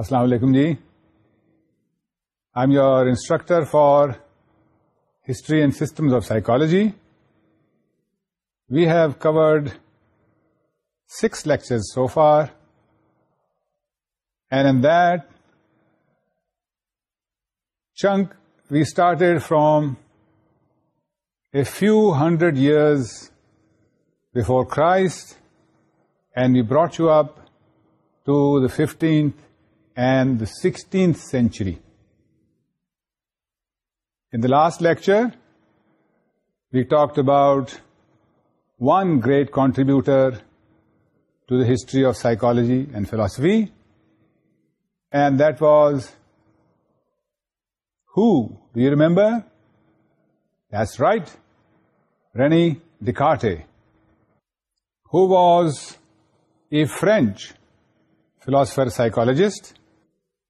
السلام علیکم جی I am your instructor for history and systems of psychology we have covered six lecture so far and and chunk we started from a few hundred years before Christ and we brought you up to the fifteenth and the 16th century. In the last lecture, we talked about one great contributor to the history of psychology and philosophy, and that was who? Do you remember? That's right, René Descartes, who was a French philosopher-psychologist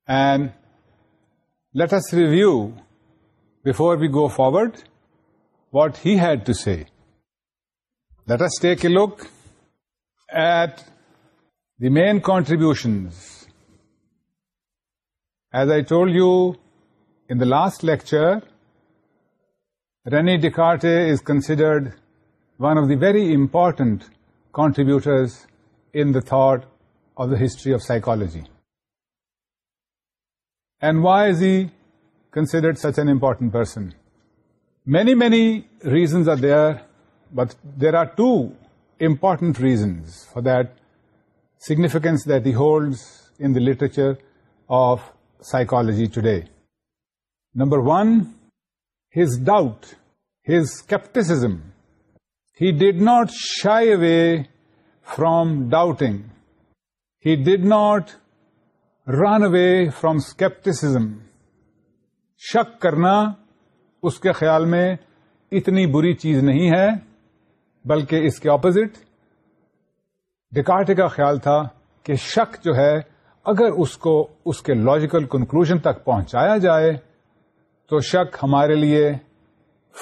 and let us review, before we go forward, what he had to say. Let us take a look at the main contributions. As I told you in the last lecture, René Descartes is considered one of the very important contributors in the thought of the history of psychology and why is he considered such an important person? Many reasons are there, but there are two important reasons for that significance that he holds in the literature of psychology today. Number one, his doubt, his skepticism. He did not shy away from doubting. He did not run from scepticism شک کرنا اس کے خیال میں اتنی بری چیز نہیں ہے بلکہ اس کے اپوزٹ ڈکارٹے کا خیال تھا کہ شک جو ہے اگر اس کو اس کے لاجیکل کنکلوژ تک پہنچایا جائے تو شک ہمارے لیے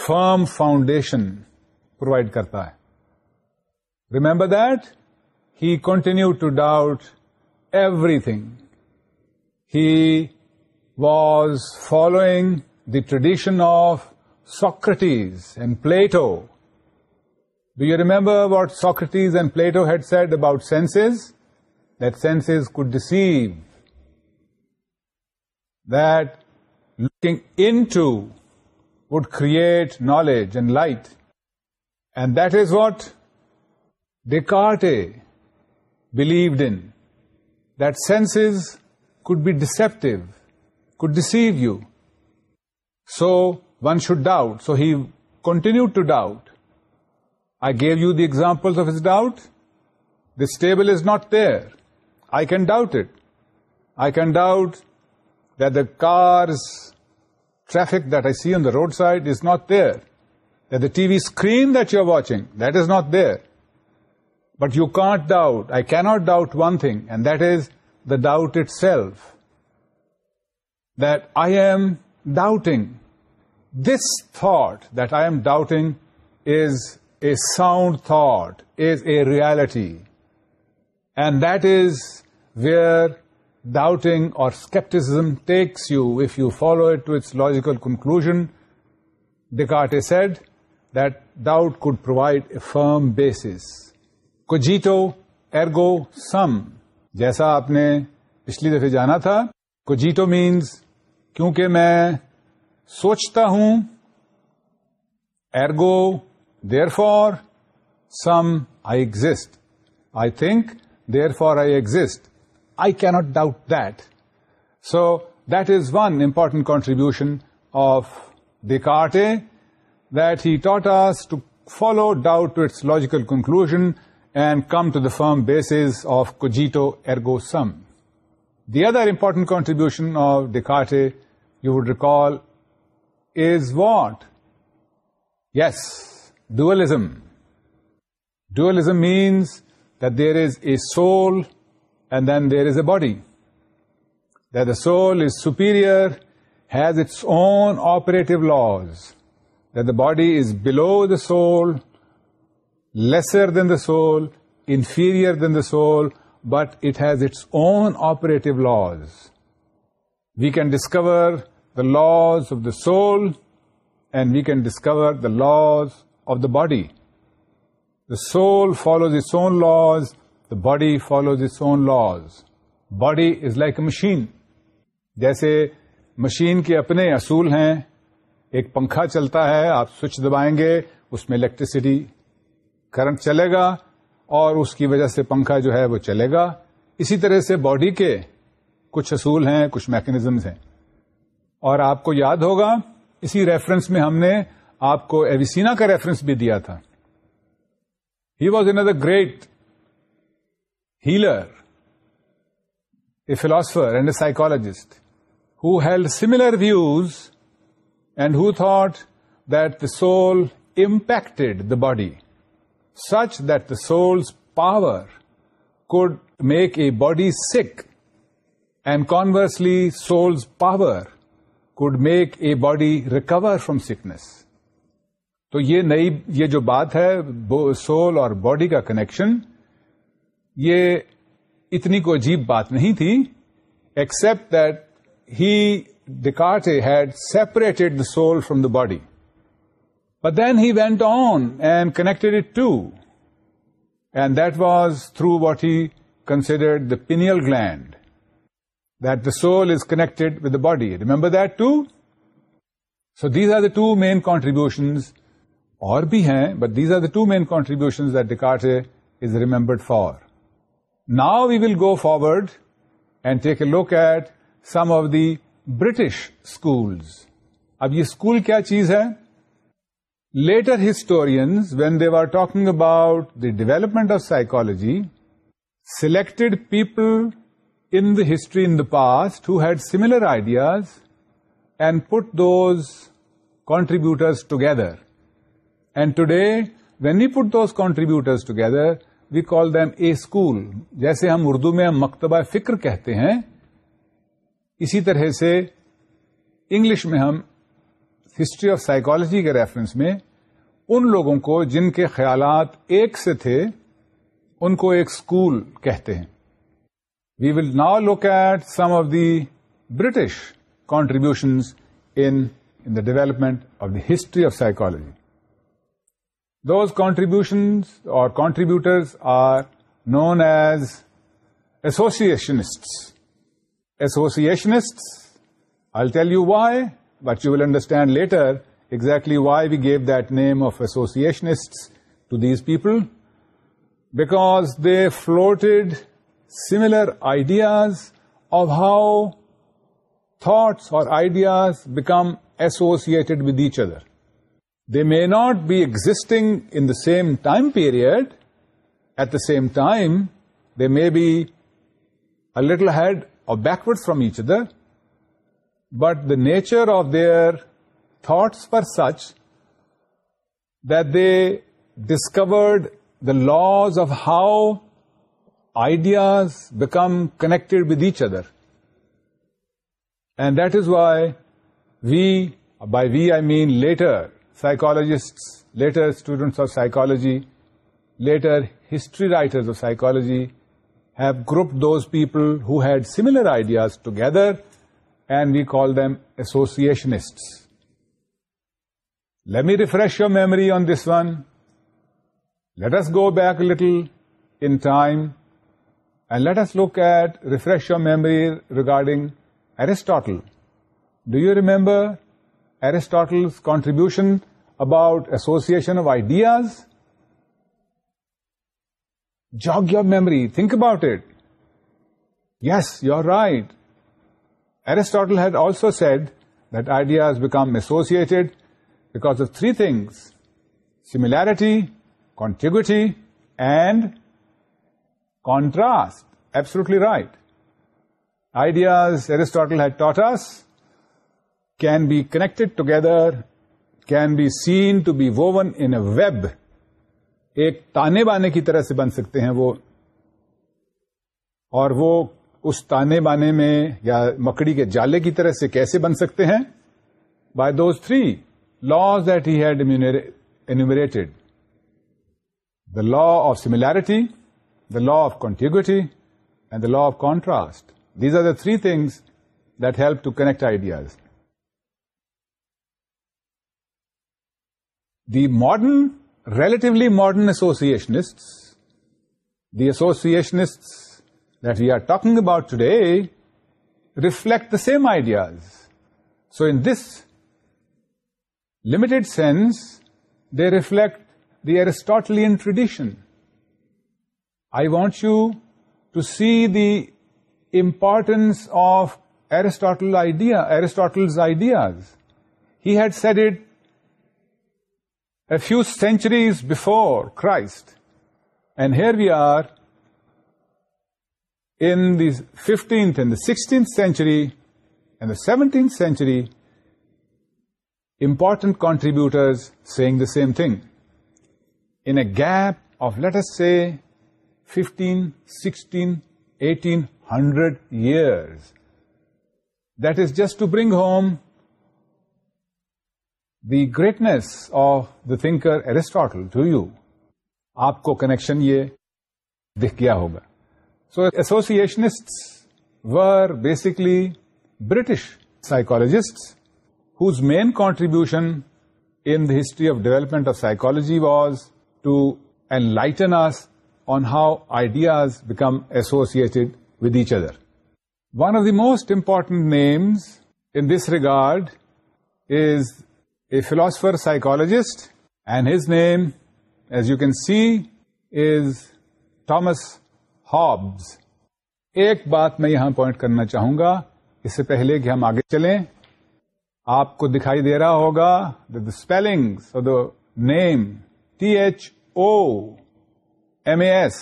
فرم فاؤنڈیشن پرووائڈ کرتا ہے remember that he continue to doubt everything He was following the tradition of Socrates and Plato. Do you remember what Socrates and Plato had said about senses? That senses could deceive. That looking into would create knowledge and light. And that is what Descartes believed in. That senses could be deceptive, could deceive you. So one should doubt. So he continued to doubt. I gave you the examples of his doubt. This table is not there. I can doubt it. I can doubt that the car's traffic that I see on the roadside is not there. That the TV screen that you're watching, that is not there. But you can't doubt. I cannot doubt one thing, and that is the doubt itself, that I am doubting. This thought that I am doubting is a sound thought, is a reality. And that is where doubting or skepticism takes you if you follow it to its logical conclusion. Descartes said that doubt could provide a firm basis. Cogito ergo sum. جیسا آپ نے پچھلی دفعہ جانا تھا کو means means کیونکہ میں سوچتا ہوں ergo therefore sum I exist I think therefore I exist I can't doubt that so that is one important contribution of the Descartes that he taught us to follow doubt to its logical conclusion and come to the firm basis of cogito ergo sum. The other important contribution of Descartes, you would recall, is what? Yes, dualism. Dualism means that there is a soul and then there is a body. That the soul is superior, has its own operative laws. That the body is below the soul lesser than the soul, inferior than the soul, but it has its own operative laws. We can discover the laws of the soul and we can discover the laws of the body. The soul follows its own laws, the body follows its own laws. Body is like a machine. جیسے machine کے اپنے اصول ہیں ایک پنکھا چلتا ہے آپ سوئچ دبائیں گے اس میں الیکٹریسٹی کرنٹ چلے گا اور اس کی وجہ سے پنکھا جو ہے وہ چلے گا اسی طرح سے باڈی کے کچھ اصول ہیں کچھ میکنیزمز ہیں اور آپ کو یاد ہوگا اسی ریفرنس میں ہم نے آپ کو ایویسینا کا ریفرنس بھی دیا تھا he was in great healer a philosopher and a who held similar views and that the soul impacted the body such that the soul's power could make a body sick and conversely soul's power could make a body recover from sickness تو یہ نئی یہ جو بات ہے soul اور body کا connection یہ اتنی کو عجیب بات نہیں تھی except that he Descartes had separated the soul from the body but then he went on and connected it and that was through what he considered the pineal gland the soul is connected with the body remember these are the two main contribution اور بھی ہیں but these are the two main contribution does remembered for now we will go forward and take a look at some of the British schools اب یہ school کیا چیز ہے later historians when they were talking about the development of psychology selected people in the history in the past who had similar ideas and put those contributors together and today when we put those contributors together we call them a school جیسے ہم اردو میں ہم مکتبہ فکر کہتے ہیں اسی طرح سے انگلش میں ہم ہسٹری آف سائیکولوجی کے ریفرنس میں ان لوگوں کو جن کے خیالات ایک سے تھے ان کو ایک اسکول کہتے ہیں we will now look at some of the British contribution in the development of the history of psychology those contributions or contributors are known as associationist associationist I tell you why But you will understand later exactly why we gave that name of associationists to these people, because they floated similar ideas of how thoughts or ideas become associated with each other. They may not be existing in the same time period at the same time. They may be a little ahead or backward from each other, but the nature of their thoughts were such that they discovered the laws of how ideas become connected with each other. And that is why we, by we I mean later psychologists, later students of psychology, later history writers of psychology, have grouped those people who had similar ideas together and we call them associationists. Let me refresh your memory on this one. Let us go back a little in time and let us refresh your memory regarding Aristotle. Do you remember Aristotle's contribution about association of ideas? Jog your memory. Think about it. Yes, you're right. Aristotle had also said that ideas become associated because of three things, similarity, contiguity and contrast. Absolutely right. Ideas Aristotle had taught us can be connected together, can be seen to be woven in a web. ایک تانے بانے کی طرح سے بن سکتے ہیں وہ اور وہ اس تانے بانے میں یا مکڑی کے جالے کی طرح سے کیسے بن سکتے ہیں by those three laws that had enter the law of similarity the law of contiguity and the law of contrast these are the three things that help to connect ideas the modern relatively modern associationist the associationist that we are talking about today reflect the same ideas. So in this limited sense, they reflect the Aristotelian tradition. I want you to see the importance of Aristotle's ideas. He had said it a few centuries before Christ. And here we are fifteenth and sixteenth century in the seventeenth century important contributor سیگ the same thing in gap of let's say fifteen sixteen eighteen hundred years that is just to bring home the greatness of the thinker Aristotle to you آپ کو connection یہ دکھ گیا ہوگا So associationists were basically British psychologists whose main contribution in the history of development of psychology was to enlighten us on how ideas become associated with each other. One of the most important names in this regard is a philosopher psychologist, and his name, as you can see, is Thomas Hobbes ایک بات میں یہاں point کرنا چاہوں گا اس سے پہلے کہ ہم آگے چلیں آپ کو دکھائی دے رہا ہوگا the spelling the name T H O M A S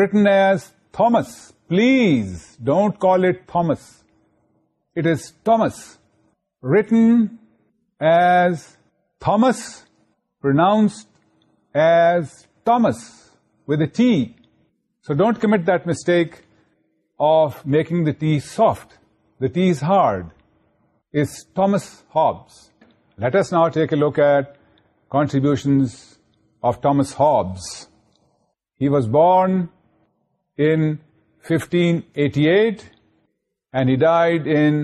written as Thomas please don't call it Thomas it is Thomas written as Thomas pronounced as Thomas with a T So don't commit that mistake of making the tea soft. The tea is hard, is Thomas Hobbes. Let us now take a look at contributions of Thomas Hobbes. He was born in 1588 and he died in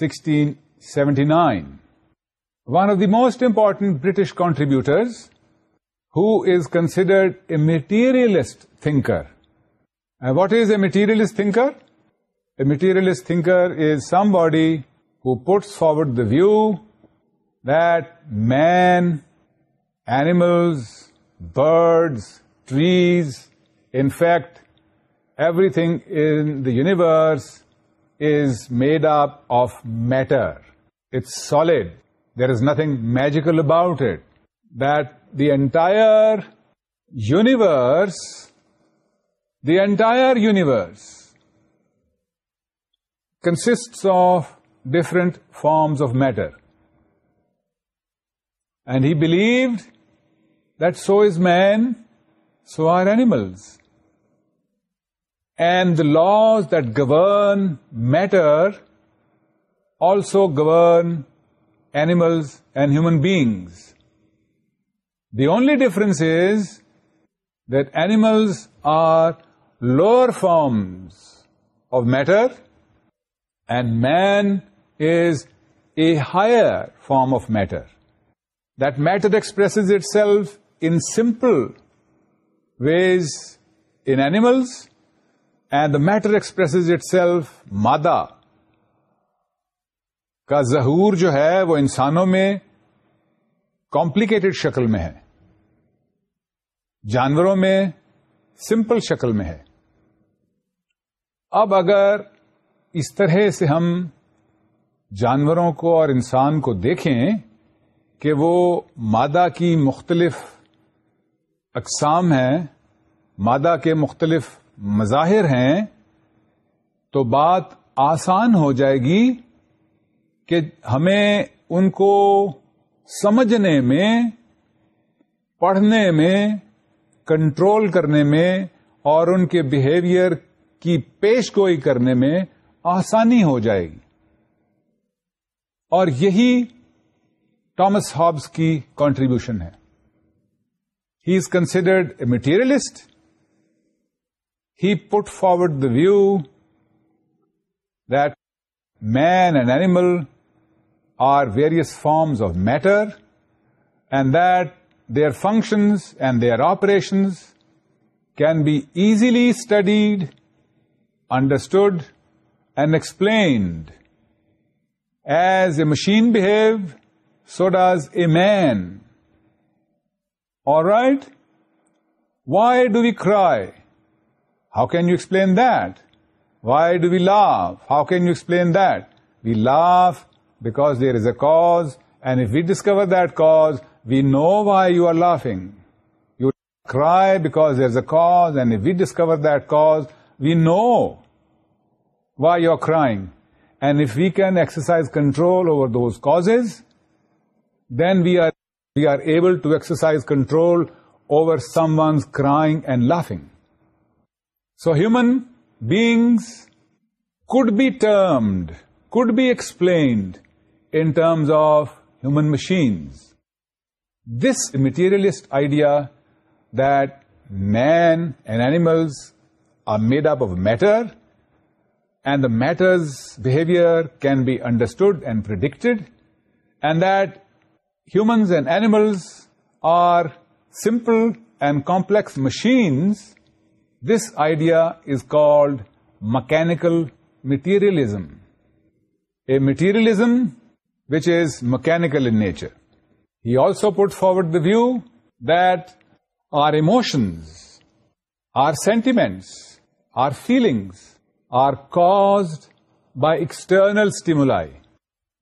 1679. One of the most important British contributors who is considered a materialist thinker. And what is a materialist thinker? A materialist thinker is somebody who puts forward the view that man, animals, birds, trees, in fact, everything in the universe is made up of matter. It's solid. There is nothing magical about it. That the entire universe consists of different forms of matter. And he believed that so is man, so are animals. And the laws that govern matter also govern animals and human beings. The only difference is that animals are lower forms of matter and man is a higher form of matter that matter expresses itself in simple way animals and matter expresses itself مادا كا ظہور جو ہے وہ انسانوں میں complicated شکل میں ہے جانوروں میں سمپل شکل میں ہے اب اگر اس طرح سے ہم جانوروں کو اور انسان کو دیکھیں کہ وہ مادہ کی مختلف اقسام ہیں مادہ کے مختلف مظاہر ہیں تو بات آسان ہو جائے گی کہ ہمیں ان کو سمجھنے میں پڑھنے میں کنٹرول کرنے میں اور ان کے بہیویئر کی پیش گوئی کرنے میں آسانی ہو جائے گی اور یہی ٹامس ہابس کی کانٹریبیوشن ہے he is considered a materialist he put forward the view that man and animal are various forms of matter, and that their functions and their operations can be easily studied, understood, and explained. As a machine behaves, so does a man. All right? Why do we cry? How can you explain that? Why do we laugh? How can you explain that? We laugh because there is a cause, and if we discover that cause, we know why you are laughing. You cry because there's a cause, and if we discover that cause, we know why you're crying. And if we can exercise control over those causes, then we are able to exercise control over someone's crying and laughing. So human beings could be explained in terms of human machines. This materialist idea that man and animals are made up of matter, and the matter's behavior can be understood and predicted, and that humans and animals are simple and complex machines, this idea is called mechanical materialism. A materialism which is mechanical in nature. He also put forward the view that our emotions, our sentiments, our feelings are caused by external stimuli.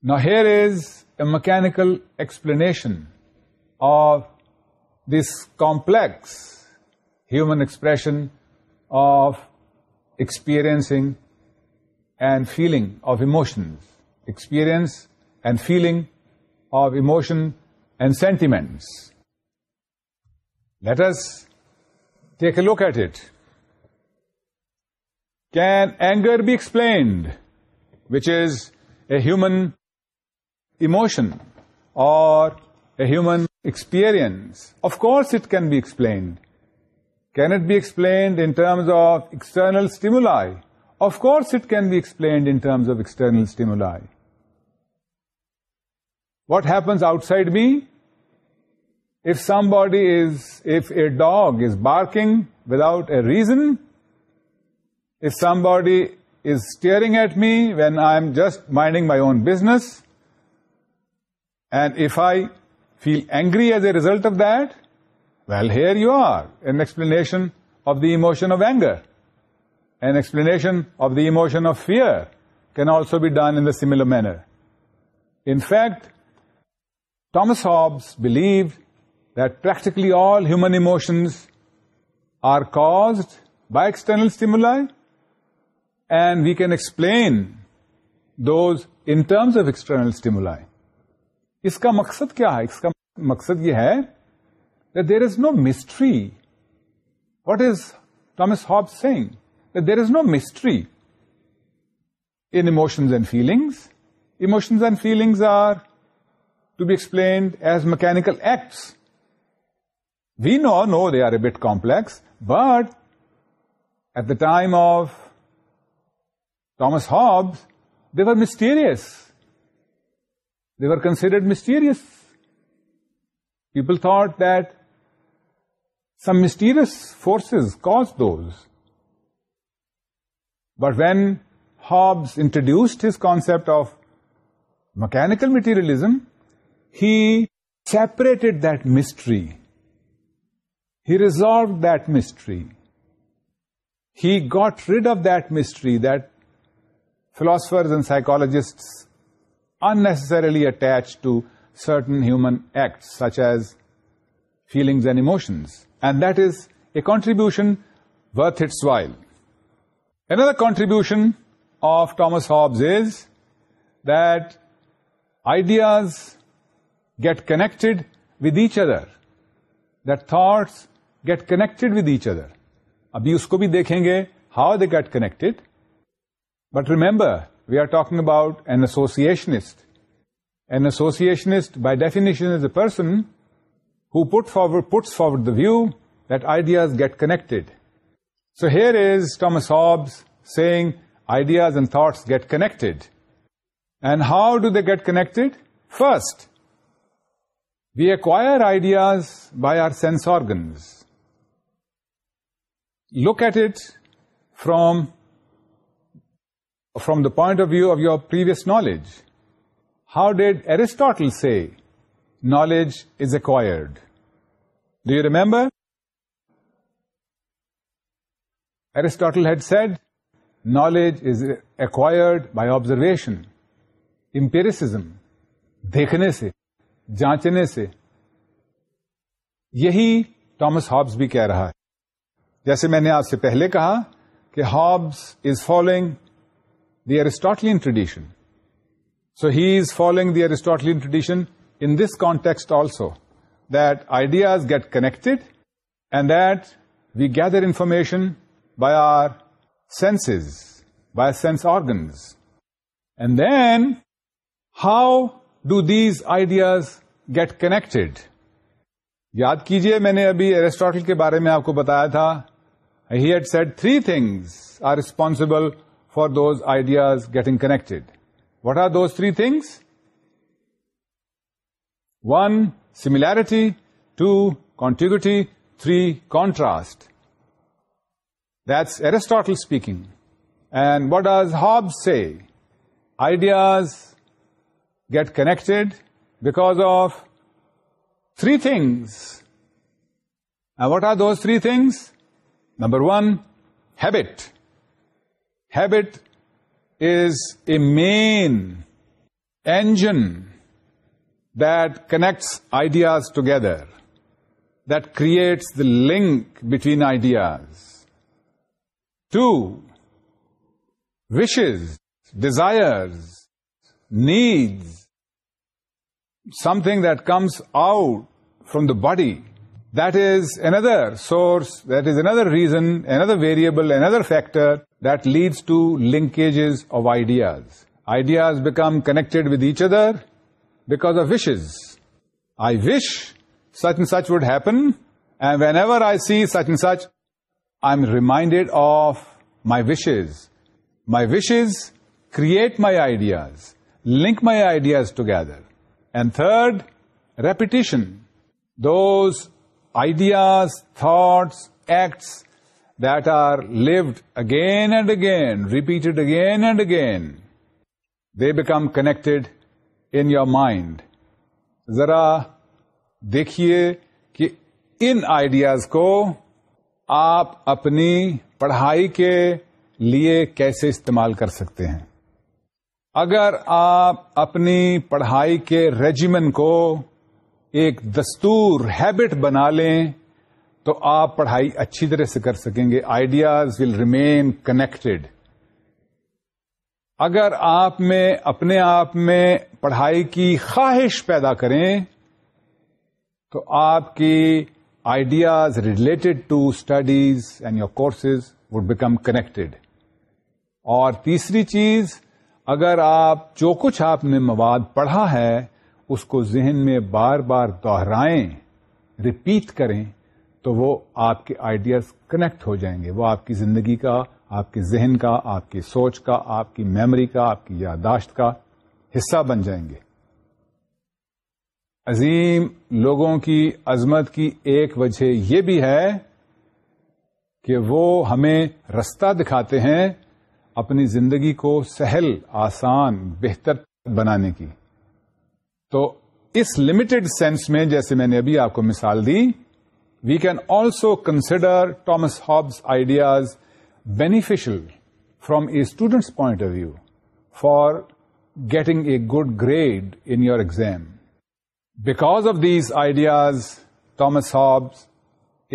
Now here is a mechanical explanation of this complex human expression of experiencing and feeling of emotions. Experience and feeling, of emotion and sentiments. Let us take a look at it. Can anger be explained, which is a human emotion or a human experience? Of course it can be explained. Can it be explained in terms of external stimuli? Of course it can be explained in terms of external stimuli. What happens outside me? If a dog is barking without a reason, if somebody is staring at me when I'm just minding my own business, and if I feel angry as a result of that, well, here you are, an explanation of the emotion of anger. An explanation of the emotion of fear can also be done in a similar manner. In fact, believe dialectically all human emotions are caused by external stimuli and we can explain those in external stimuli اس کا مقصد کیا ہے اس کا مقصد یہ ہے there is no mystery what is Thomas Hobbes saying there is no mystery emotions and feelings emotions and feelings are to be explained as mechanical acts. We know they are a bit complex, but at the time of Thomas Hobbes, they were mysterious. They were considered mysterious. People thought that some mysterious forces caused those. But when Hobbes introduced his concept of mechanical materialism, he separated that mystery. He resolved that mystery. He got rid of that mystery that philosophers and psychologists unnecessarily attach to certain human acts, such as feelings and emotions. And that is a contribution worth its while. Another contribution of Thomas Hobbes is that ideas get connected with each other that thoughts get connected with each other ابھی اس کو بھی دیکھیں گے how they get connected but remember we are talking about an associationist an associationist by definition is a person who puts forward the view that ideas get connected so here is from Hobbes saying ideas and thoughts get connect and how do they get connected first We acquire ideas by our sense organs. Look at it from the point of view of your previous knowledge. How did Aristotle say knowledge is acquired? Do you remember? Aristotle had said knowledge is acquired by observation, empiricism, dekhne se. جانچنے سے یہی Thomas Hobbes بھی کہہ رہا ہے جیسے میں نے آپ سے پہلے کہا کہ Hobbes is following the Aristotelian tradition so he is following the Aristotelian tradition in this context also that ideas get connected and that we gather information by our senses by sense organs and then how do these ideas get connected یاد کیجیے میں نے ابھی Aristotle کے بارے میں آپ کو بتایا تھا had said three things are responsible for those ideas getting connected what are those three things one similarity two contiguity three contrast that's Aristotle speaking and what is Hobbes say ideas get connected because of three things. And what are those three things? Number one, habit. Habit is a main engine that connects ideas together, that creates the link between ideas. Two, wishes, desires, needs something that comes out from the body. That is another source, that is another reason, another variable, another factor that leads to linkages of ideas. Ideas become connected with each other because of wishes. I wish such and such would happen, and whenever I see such and such, I'm reminded of my wishes. My wishes create my ideas. Link my ideas together and third repetition those ideas thoughts acts that are load again and again repeated again and again they become connected in your mind ذرا دیکھیے کہ ان ideas کو آپ اپنی پڑھائی کے لیے کیسے استعمال کر سکتے ہیں اگر آپ اپنی پڑھائی کے ریجیمن کو ایک دستور ہیبٹ بنا لیں تو آپ پڑھائی اچھی طرح سے کر سکیں گے آئیڈیاز ول ریمین کنیکٹڈ اگر آپ میں اپنے آپ میں پڑھائی کی خواہش پیدا کریں تو آپ کی ideas related to studies and your courses would become connected اور تیسری چیز اگر آپ جو کچھ آپ نے مواد پڑھا ہے اس کو ذہن میں بار بار دوہرائیں ریپیٹ کریں تو وہ آپ کے آئیڈیاز کنیکٹ ہو جائیں گے وہ آپ کی زندگی کا آپ کے ذہن کا آپ کی سوچ کا آپ کی میموری کا آپ کی یاداشت کا حصہ بن جائیں گے عظیم لوگوں کی عظمت کی ایک وجہ یہ بھی ہے کہ وہ ہمیں رستہ دکھاتے ہیں اپنی زندگی کو سہل آسان بہتر بنانے کی تو اس لمیٹڈ سینس میں جیسے میں نے ابھی آپ کو مثال دی we can also consider Thomas Hobbes ideas beneficial from a students point of view for getting a good grade in your exam because of these ideas Thomas Hobbes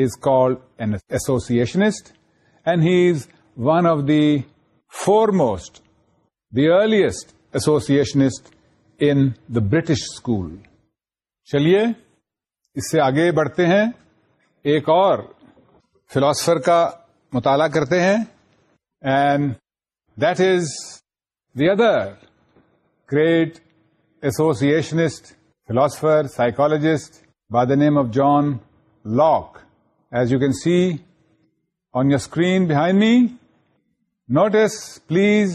is called an associationist and he is one of the four most the earliest associationist in the British school چلیے اس سے آگے بڑھتے ہیں ایک اور philosopher کا مطالعہ کرتے ہیں and that is the other great associationist philosopher psychologist by the name of John Locke as you can see on your screen behind me Notice, please,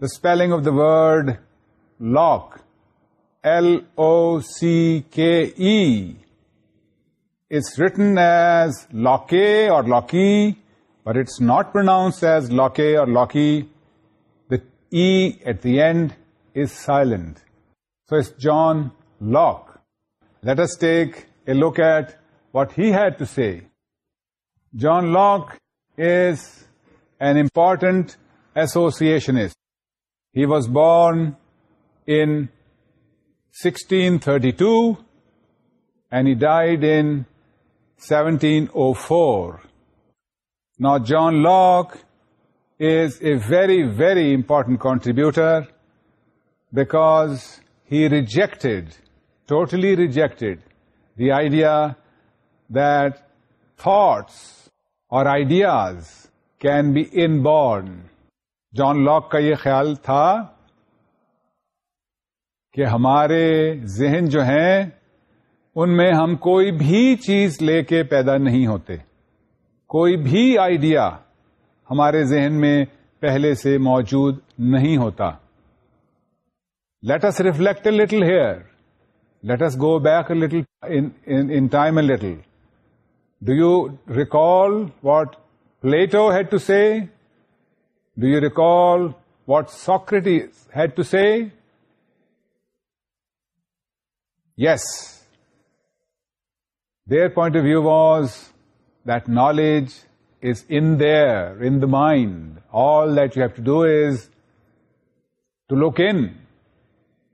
the spelling of the word lock. L-O-C-K-E. It's written as lock or locky, but it's not pronounced as lock or locky. The E at the end is silent. So it's John Locke. Let us take a look at what he had to say. John Locke is an important associationist. He was born in 1632 and he died in 1704. Now, John Locke is a very, very important contributor because he totally rejected the idea that thoughts or ideas can be inborn John Locke کا یہ خیال تھا کہ ہمارے ذہن جو ہیں ان میں ہم کوئی بھی چیز لے کے پیدا نہیں ہوتے کوئی بھی آئیڈیا ہمارے ذہن میں پہلے سے موجود نہیں ہوتا let's reflect a little here let's go back little in time a little do you recall what Plato had to say? Do you recall what Socrates had to say? Yes. Their point of view was that knowledge is in there, in the mind. All that you have to do is to look in,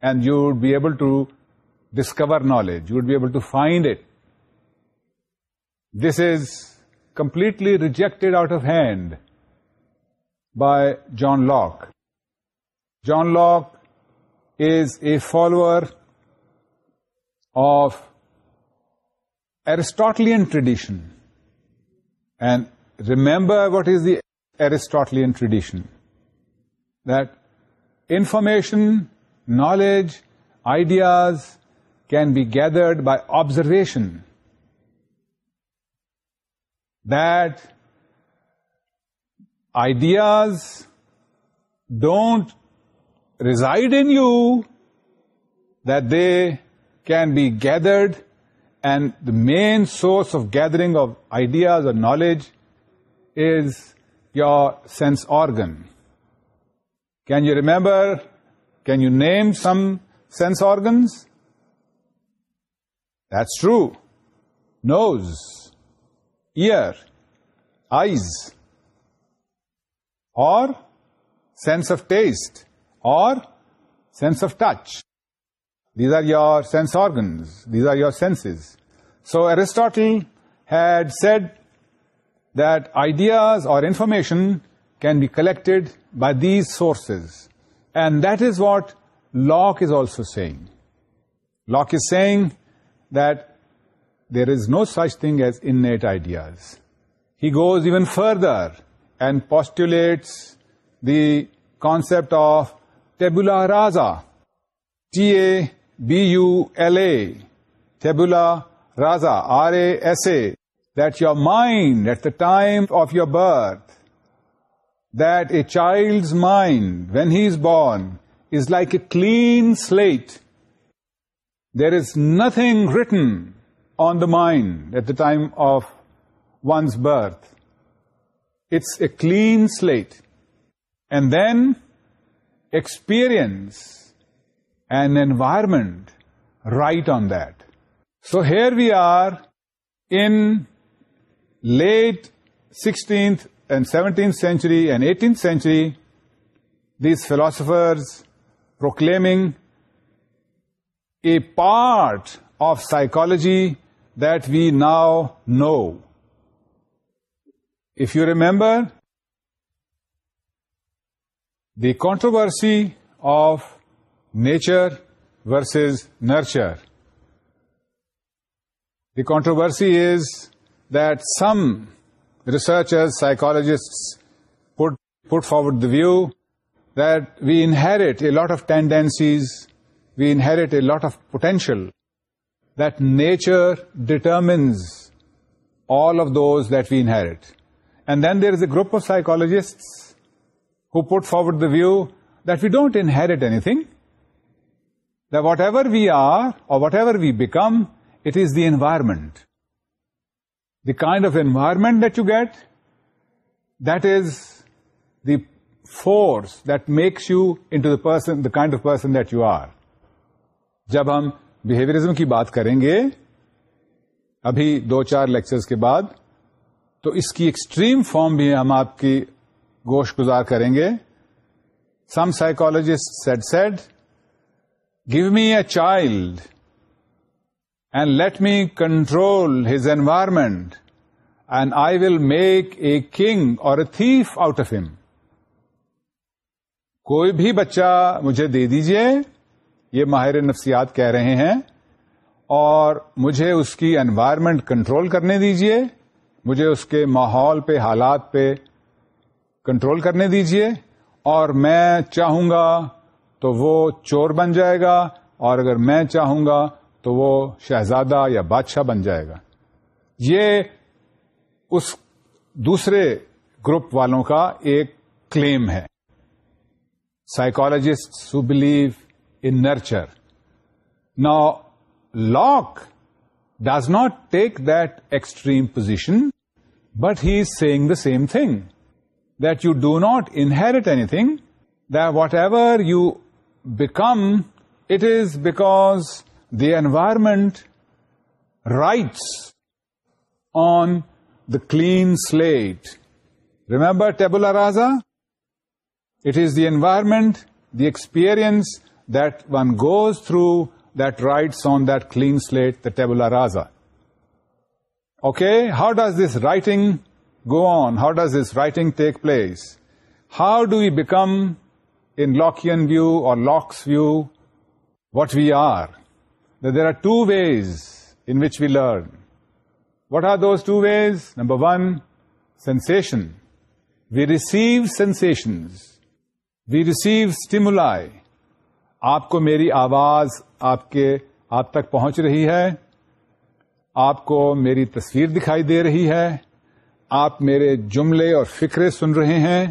and you would be able to discover knowledge. You would be able to find it. This is completely rejected out of hand by John Locke. John Locke is a follower of Aristotelian tradition. And remember what is the Aristotelian tradition. That information, knowledge, ideas can be gathered by observation that ideas don't reside in you, that they can be gathered, and the main source of gathering of ideas or knowledge is your sense organ. Can you remember, can you name some sense organs? That's true. Nose, ear eyes اور sense of taste اور sense of touch these are your sense organs these are your senses so Aristotle had said the ideas اور information can be collected by these sources and that is what Locke is also Locke is saying that There is no such thing as innate ideas. He goes even further and postulates the concept of tabula rasa, T-A-B-U-L-A, tabula rasa, R-A-S-A, that your mind at the time of your birth, that a child's mind when he is born is like a clean slate. There is nothing written on the mind at the time of one's birth. It's a clean slate. And then experience an environment right on that. So here we are in late 16th and 17th century and 18th century, these philosophers proclaiming a part of psychology that we now know. If you remember, the controversy of nature versus nurture. The controversy is that some researchers, psychologists put forward the view that we inherit a lot of tendencies, we inherit a lot of potential that nature determines all of those that we inherit. And then there is a group of psychologists who put forward the view that we don't inherit anything, that whatever we are or whatever we become, it is the environment. The kind of environment that you get, that is the force that makes you into the kind of person that you are. Jab hum behaviourism کی بات کریں گے ابھی دو چار lectures کے بعد تو اس کی ایکسٹریم فارم بھی ہم آپ کی گوشت گزار کریں گے some psychologist set said give me a child and let me control his environment and I will make a king or a thief out of ہم کوئی بھی بچہ مجھے دے دیجیے یہ ماہر نفسیات کہہ رہے ہیں اور مجھے اس کی انوائرمنٹ کنٹرول کرنے دیجئے مجھے اس کے ماحول پہ حالات پہ کنٹرول کرنے دیجئے اور میں چاہوں گا تو وہ چور بن جائے گا اور اگر میں چاہوں گا تو وہ شہزادہ یا بادشاہ بن جائے گا یہ اس دوسرے گروپ والوں کا ایک کلیم ہے psychologist who believe in nurture. Now, Locke does not take that extreme position, but he is saying the same thing, that you do not inherit anything, that whatever you become, it is because the environment writes on the clean slate. Remember tabula rasa? It is the environment, the experience that one goes through, that writes on that clean slate, the tabula rasa. Okay, how does this writing go on? How does this writing take place? How do we become, in Lockean view or Locke's view, what we are? That there are two ways in which we learn. What are those two ways? Number one, sensation. We receive sensations. We receive stimuli. آپ کو میری آواز آپ کے آپ تک پہنچ رہی ہے آپ کو میری تصویر دکھائی دے رہی ہے آپ میرے جملے اور فکرے سن رہے ہیں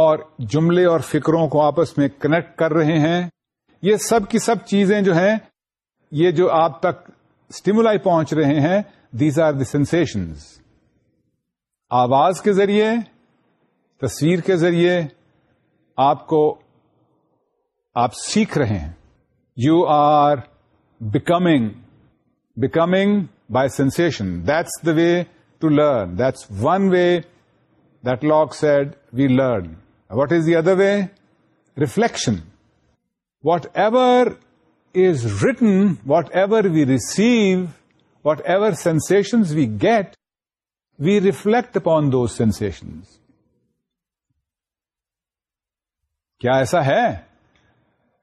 اور جملے اور فکروں کو آپس میں کنیکٹ کر رہے ہیں یہ سب کی سب چیزیں جو ہیں یہ جو آپ تک اسٹیمولائی پہنچ رہے ہیں دیز آر دی سنسنز آواز کے ذریعے تصویر کے ذریعے آپ کو آپ سیکھ رہے ہیں you are becoming becoming by sensation that's the way to learn that's one way that Locke said we learn what is the other way reflection whatever is written whatever we receive whatever sensations we get we reflect upon those sense کیا ایسا ہے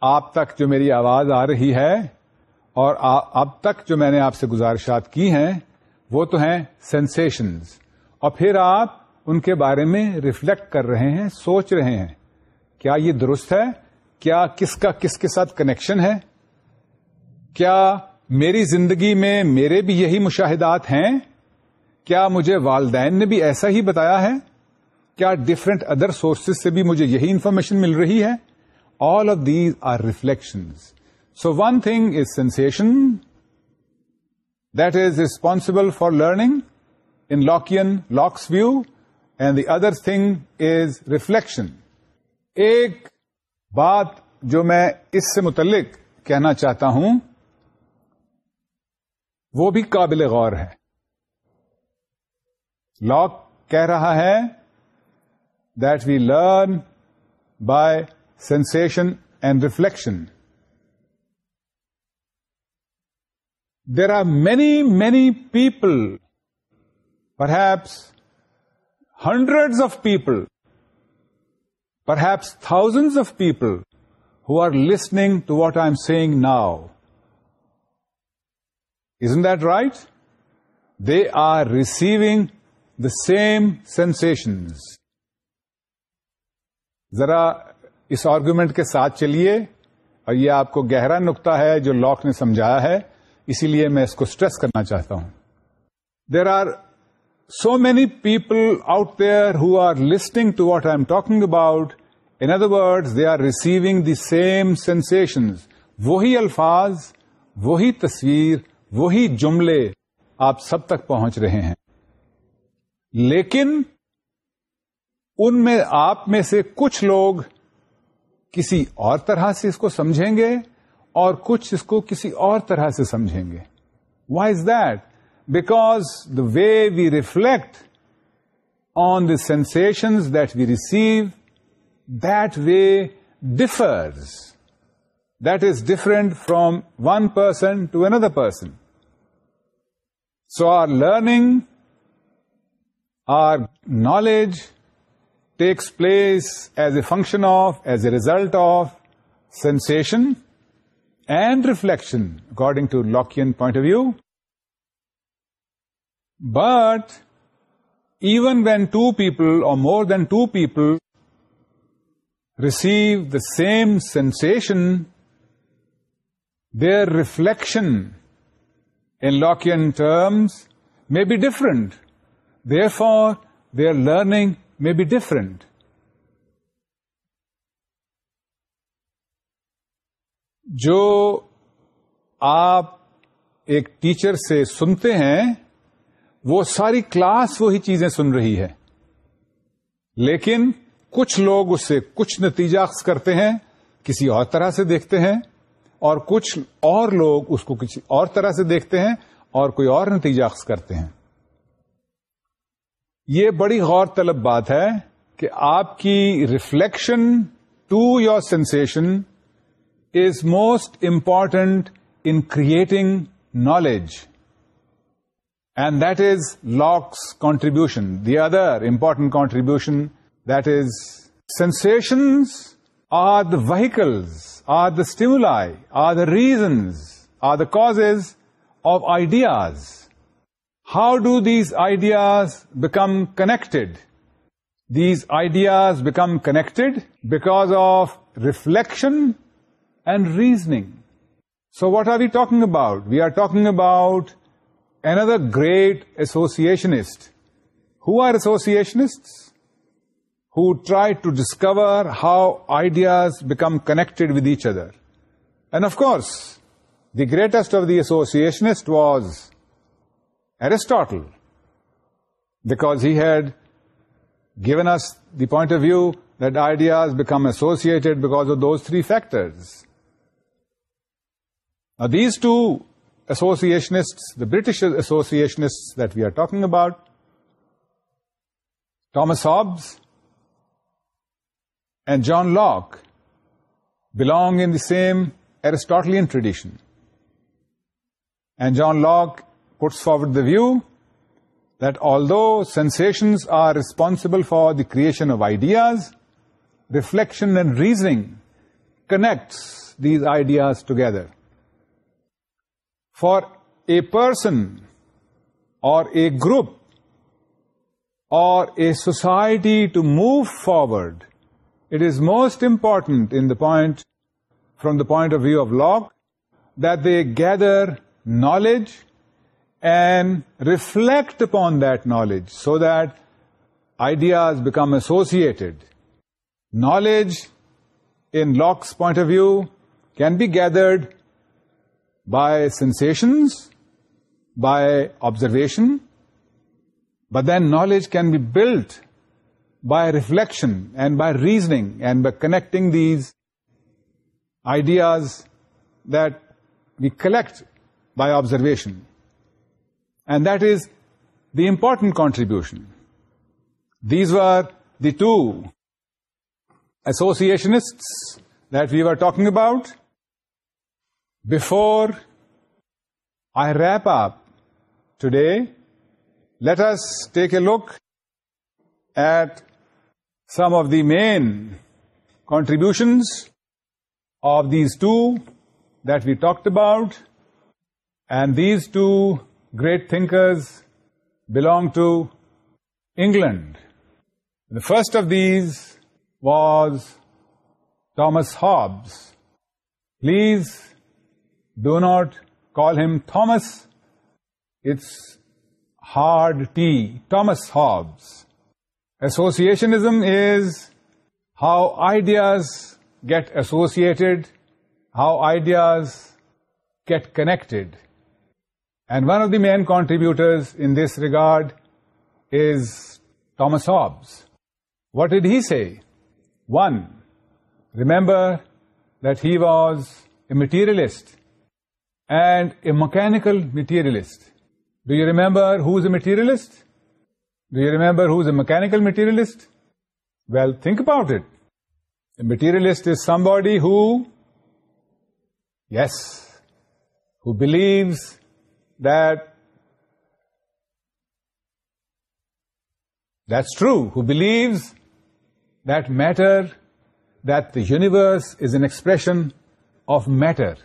آپ تک جو میری آواز آ رہی ہے اور اب تک جو میں نے آپ سے گزارشات کی ہیں وہ تو ہیں سینسیشنز اور پھر آپ ان کے بارے میں ریفلیکٹ کر رہے ہیں سوچ رہے ہیں کیا یہ درست ہے کیا کس کا کس کے ساتھ کنیکشن ہے کیا میری زندگی میں میرے بھی یہی مشاہدات ہیں کیا مجھے والدین نے بھی ایسا ہی بتایا ہے کیا ڈفرنٹ ادر سورسز سے بھی مجھے یہی انفارمیشن مل رہی ہے all of these are reflection so one thing is sensation that is responsible for learning in Locke Locke's view and the other thing is reflection ایک بات جو میں اس سے متعلق کہنا چاہتا ہوں وہ بھی قابل غور ہے لاک کہہ رہا ہے that we learn by sensation, and reflection. There are many, many people, perhaps hundreds of people, perhaps thousands of people who are listening to what I'm saying now. Isn't that right? They are receiving the same sensations. Zara اس argument کے ساتھ چلیے اور یہ آپ کو گہرا نقطہ ہے جو لاک نے سمجھایا ہے اسی لیے میں اس کو اسٹریس کرنا چاہتا ہوں there are so many people out there who are listening to what I am talking about in other word they are receiving the same sensation وہی الفاظ وہی تصویر وہی جملے آپ سب تک پہنچ رہے ہیں لیکن ان میں آپ میں سے کچھ لوگ کسی اور طرح سے اس کو سمجھیں گے اور کچھ اس کو کسی اور طرح سے سمجھیں گے why is that because the way we reflect on the sensations that we receive that way differs that is different from one person to another person so our learning or knowledge takes place as a function of, as a result of sensation and reflection, according to Lockean point of view. But even when two people or more than two people receive the same sensation, their reflection in Lockean terms may be different. Therefore, their learning may be different. جو آپ ایک teacher سے سنتے ہیں وہ ساری class وہی چیزیں سن رہی ہے لیکن کچھ لوگ اس سے کچھ نتیجہ اخذ کرتے ہیں کسی اور طرح سے دیکھتے ہیں اور کچھ اور لوگ اس کو کسی اور طرح سے دیکھتے ہیں اور کوئی اور نتیجہ اخذ کرتے ہیں یہ بڑی غور طلب بات ہے کہ آپ کی reflection to your sensation is most important in creating knowledge and that is Locke's contribution the other important contribution that is sensations are the vehicles are the stimuli are the reasons are the cause of ideas How do these ideas become connected? These ideas become connected because of reflection and reasoning. So what are we talking about? We are talking about another great associationist. Who are associationists? Who try to discover how ideas become connected with each other. And of course, the greatest of the associationists was Aristotle, because he had given us the point of view that ideas become associated because of those three factors. Now, these two associationists, the British associationists that we are talking about, Thomas Hobbes and John Locke, belong in the same Aristotelian tradition. And John Locke puts forward the view that although sensations are responsible for the creation of ideas, reflection and reasoning connects these ideas together. For a person or a group or a society to move forward, it is most important from the point of view of Locke, that they gather knowledge and reflect upon that knowledge so that ideas become associated. Knowledge, in Locke's point of view, can be gathered by sensations, by observation, but then knowledge can be built by reflection and by reasoning and by connecting these ideas that we collect by observation and that is the important contribution. These were the two associationists that we were talking about. Before I wrap up today, let us take a look at some of the main contributions of these two that we talked about, and these two great thinkers belong to England. The first of these was Thomas Hobbes. Please do not call him Thomas. It's hard T. Thomas Hobbes. Associationism is how ideas get associated, how ideas get connected. And one of the main contributors in this regard is Thomas Hobbes. What did he say? One, remember that he was a materialist and a mechanical materialist. Do you remember who's a materialist? Do you remember who's a mechanical materialist? Well, think about it. A materialist is somebody who believes that that's true, who believes that matter, that the universe is an expression of matter,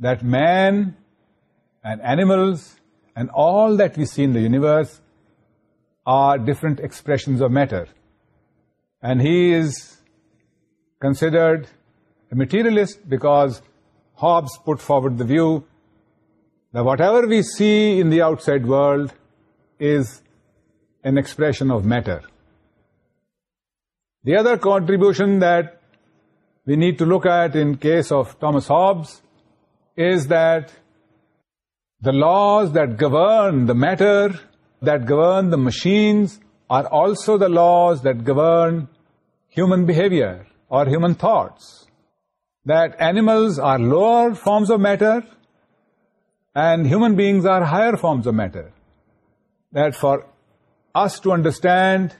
that man and animals and all that we see in the universe are different expressions of matter. And he is considered a materialist because Hobbes put forward the view now, whatever we see in the outside world is an expression of matter. The other contribution that we need to look at in case of Thomas Hobbes is that the laws that govern the matter, that govern the machines, are also the laws that govern human behavior or human thoughts. That animals are lower forms of matter, and human beings are higher forms of matter. That for us to understand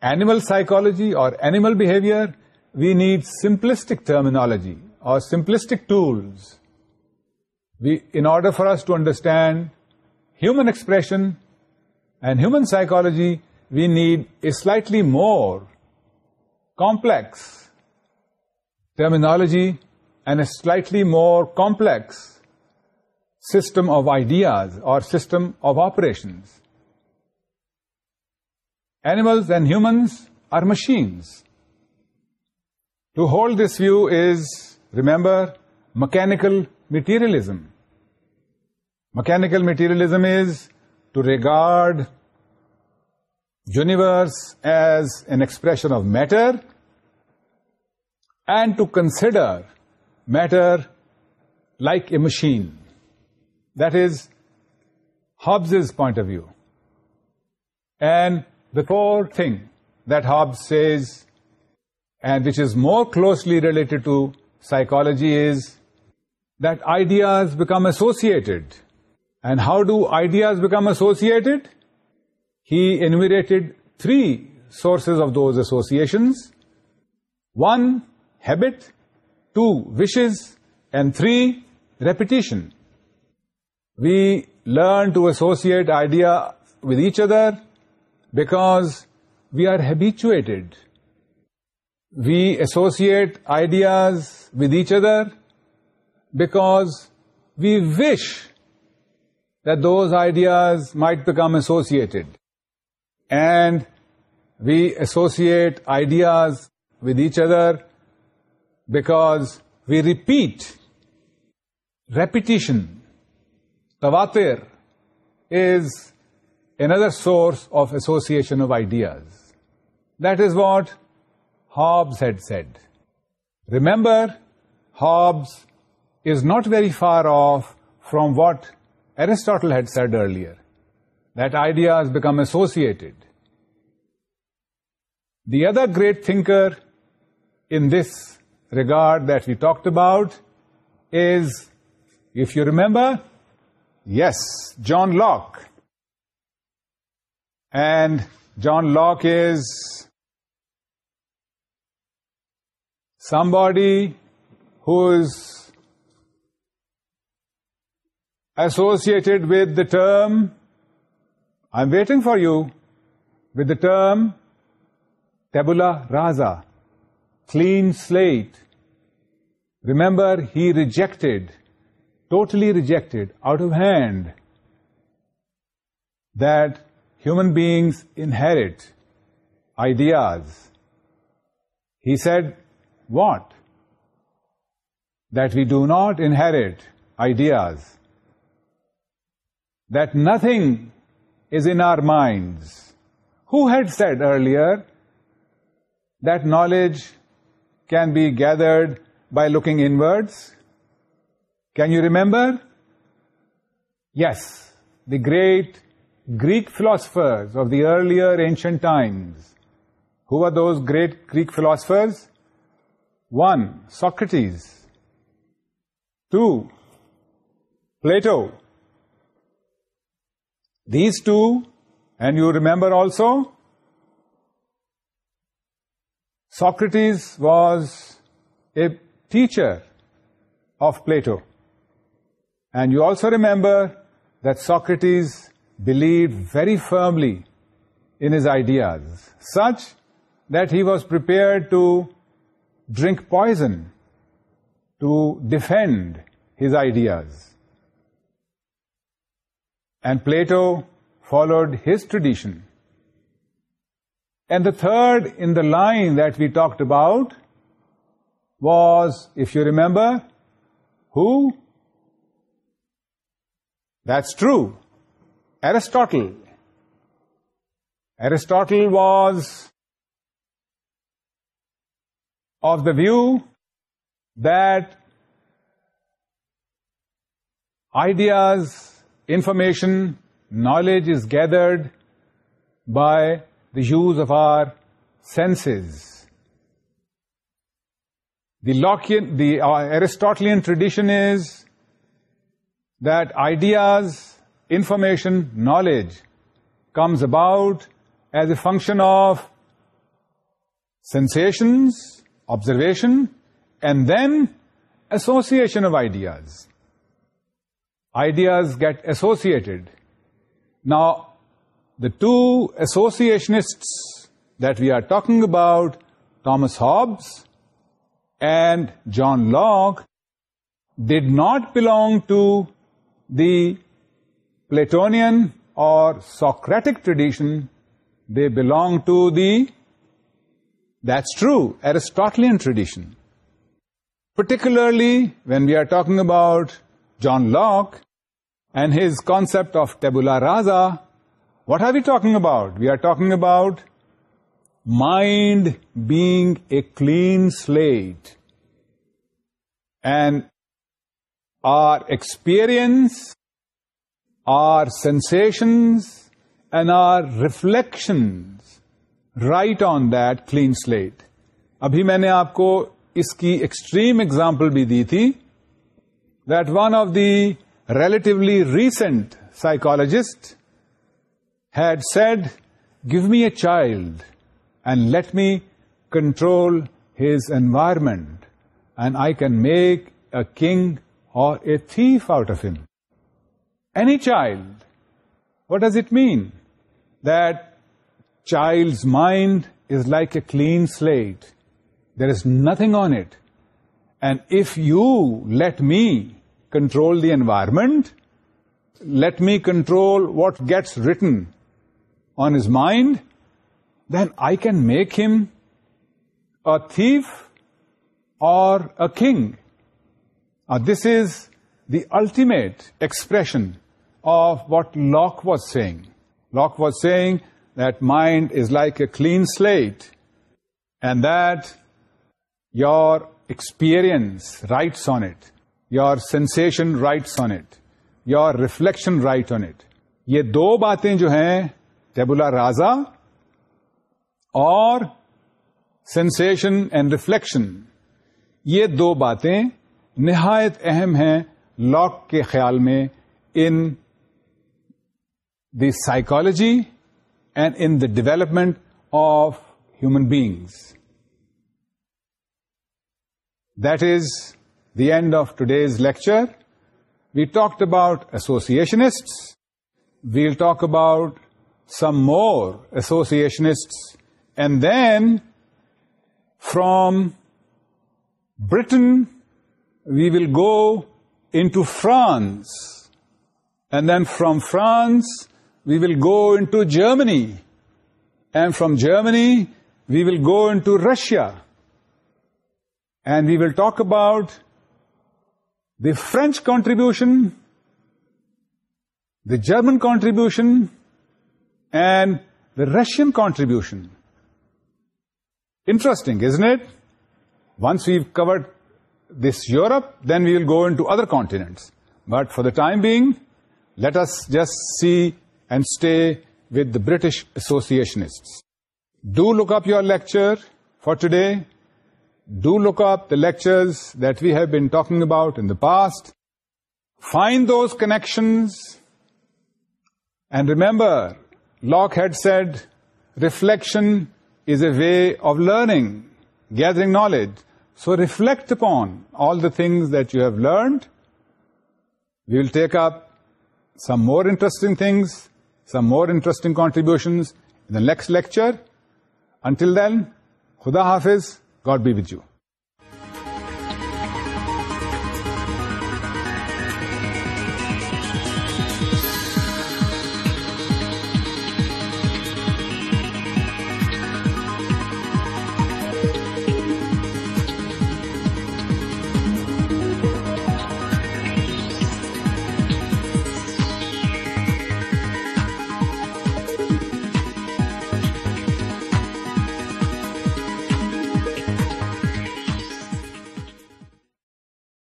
animal psychology or animal behavior, we need simplistic terminology or simplistic tools. In order for us to understand human expression and human psychology, we need a slightly more complex terminology and a slightly more complex system of ideas or system of operations. Animals and humans are machines. To hold this view is, remember, mechanical materialism. Mechanical materialism is to regard universe as an expression of matter and to consider matter like a machine. That is Hobbes' point of view. And the core thing that Hobbes says, and which is more closely related to psychology, is that ideas become associated. And how do ideas become associated? He enumerated three sources of those associations. 1, habit, 2, wishes, and 3, repetition. We learn to associate idea with each other because we are habituated. We associate ideas with each other because we wish that those ideas might become associated. And we associate ideas with each other because we repeat. Repetition Tawatir is another source of association of ideas. That is what Hobbes had said. Remember, Hobbes is not very far off from what Aristotle had said earlier, that ideas become associated. The other great thinker in this regard that we talked about is, if you remember, ج Locke and John Locke is somebody who's associated with the term I am waiting for you with the term tabula rasa clean slate remember he rejected totally rejected, out of hand, that human beings inherit ideas. He said, what? That we do not inherit ideas. That nothing is in our minds. Who had said earlier that knowledge can be gathered by looking inwards? Can you remember? Yes, the great Greek philosophers of the earlier ancient times. Who were those great Greek philosophers? 1. Socrates. 2. Plato. These two, and you remember also, Socrates was a teacher of Plato. And you also remember that Socrates believed very firmly in his ideas, such that he was prepared to drink poison to defend his ideas. And Plato followed his tradition. And the third in the line that we talked about was, if you remember, who? That's true. Aristotle was of the view that ideas, information, knowledge is gathered by the use of our senses. The uh, Aristotelian tradition is that ideas, information, knowledge comes about as a function of sensations, observation, and then association of ideas. Ideas get associated. Now, the two associationists that we are talking about, Thomas Hobbes and John Locke, did not belong to the Platonian or Socratic tradition, they belong to the, that's true, Aristotelian tradition. Particularly when we are talking about John Locke and his concept of tabula rasa, what are we talking about? We are talking about mind being a clean slate. And our experience our sensations and our reflection write on that clean slate ابھی میں نے آپ کو اس کی extreme example بھی دی تھی that one of the relatively recent psychologist had said give me a child and let me control his environment and I can make a king or a thief out of him. Any child, what does it mean? That child's mind is like a clean slate. There is nothing on it. And if you let me control the environment, let me control what gets written on his mind, then I can make him a thief or a king. This is the ultimate expression of what Locke was saying Locke was saying that mind is like a clean slate and that your experience writes on it your sensation writes on it your reflection write on it یہ دو باتیں جو ہیں tabula rasa اور sensation and reflection یہ دو باتیں نہایت اہم ہیں لاک کے خیال میں in the psychology and in the development of human beings that is the end of today's lecture we talk about associationist we'll talk about some more associationist and then from Britain we will go into France, and then from France we will go into Germany, and from Germany we will go into Russia, and we will talk about the French contribution, the German contribution, and the Russian contribution. Interesting, isn't it? Once we've covered this Europe, then we will go into other continents. But for the time being, let us just see and stay with the British associationists. Do look up your lecture for today. Do look up the lectures that we have been talking about in the past. Find those connections. And remember, Locke had said, reflection is a way of learning, gathering knowledge. So reflect upon all the things that you have learned we will take up some more interesting things some more interesting contributions in the next lecture until then خدا حافظ God be you